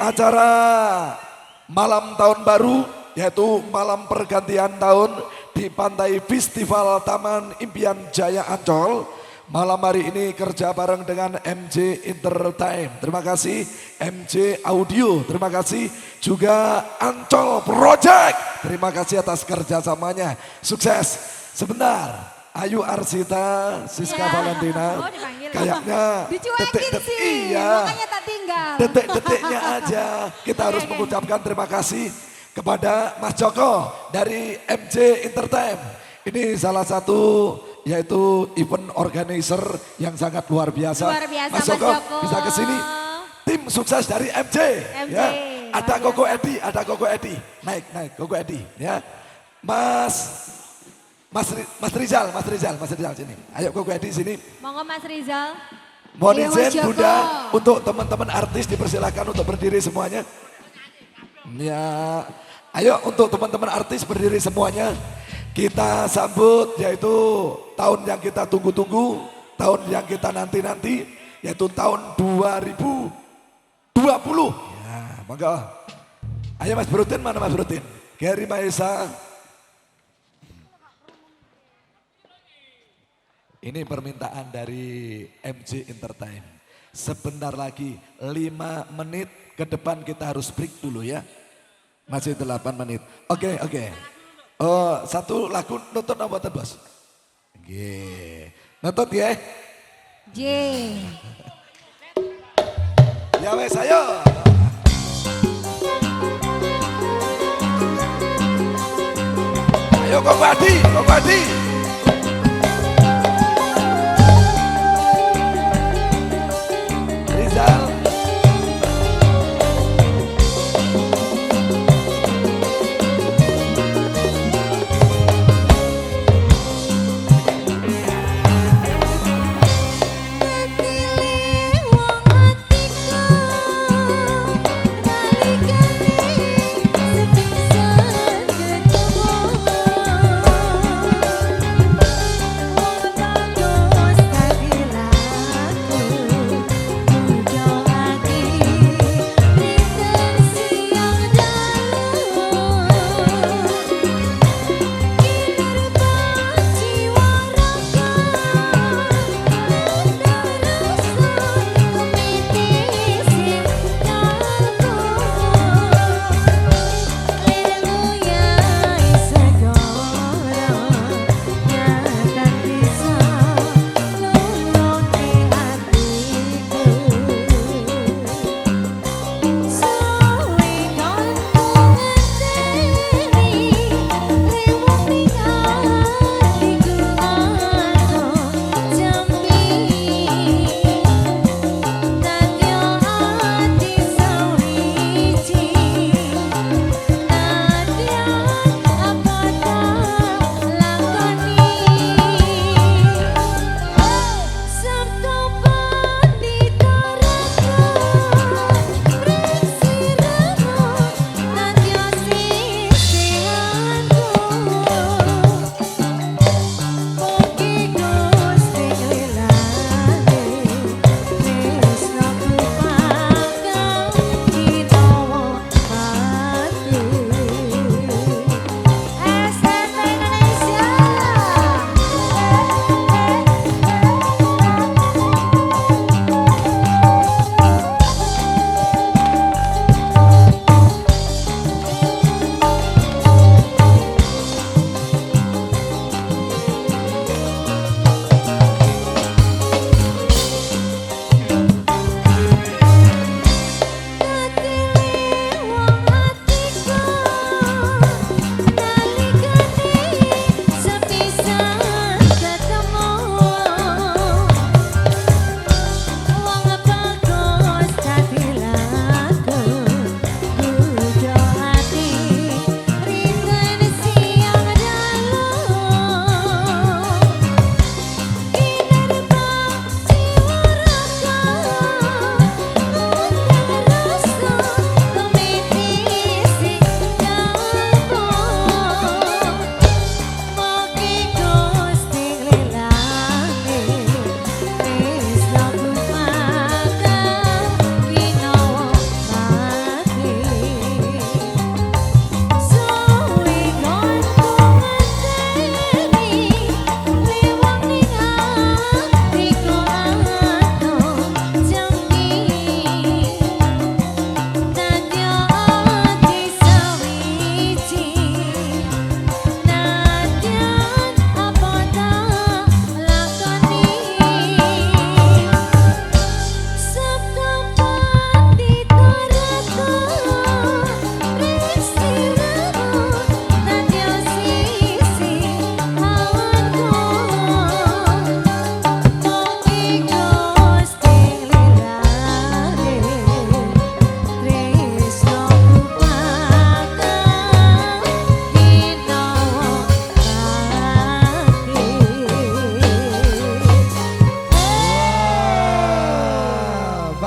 acara malam tahun baru yaitu malam pergantian tahun di Pantai Festival Taman Impian Jaya Ancol. Malam hari ini kerja bareng dengan MJ Entertainment. Terima kasih MJ Audio. Terima kasih juga Ancol Project. Terima kasih atas kerjasamanya. Sukses. Sebentar. Ayu Arsita, Siska Ya. Valentina. Oh, dipanggil. Kayaknya Dicuekin detik-detik sih, iya. makanya tak tinggal. Detik-detiknya aja. Kita harus Oke, oke. mengucapkan terima kasih kepada Mas Joko dari MJ Entertainment. Ini salah satu yaitu event organizer yang sangat luar biasa. Luar biasa, Mas Mas Joko, Joko. bisa ke sini. Tim sukses dari MJ. MJ, ya. Ada Koko Edi, ada Koko Edi. Naik, naik Koko Edi ya. Mas Mas Mas Rizal, Mas Rizal, Mas Rizal sini. Ayo Koko Edi sini. Monggo Mas Rizal. Mohon Iya, Mas izin. Bunda untuk teman-teman artis dipersilakan untuk berdiri semuanya. Ya, ayo untuk teman-teman artis berdiri semuanya. Kita sambut yaitu tahun yang kita tunggu-tunggu, tahun yang kita nanti-nanti, yaitu tahun 2020. Ya, monggo. Ayo Mas Brutin, mana Mas Brutin? Gary Maesa. Ini permintaan dari MJ Entertainment. Sebentar lagi 5 menit ke depan kita harus break dulu ya. Masih 8 menit. Oke, oke. Oh, satu lagu nonton apa tuh, Bos? Oke. Nonton ya. J. Ya wes ayo. Ayo Kok Adi,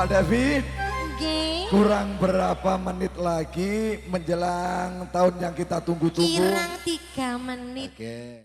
Devi, G. kurang berapa menit lagi menjelang tahun yang kita tunggu-tunggu. Kirang tiga menit. Oke.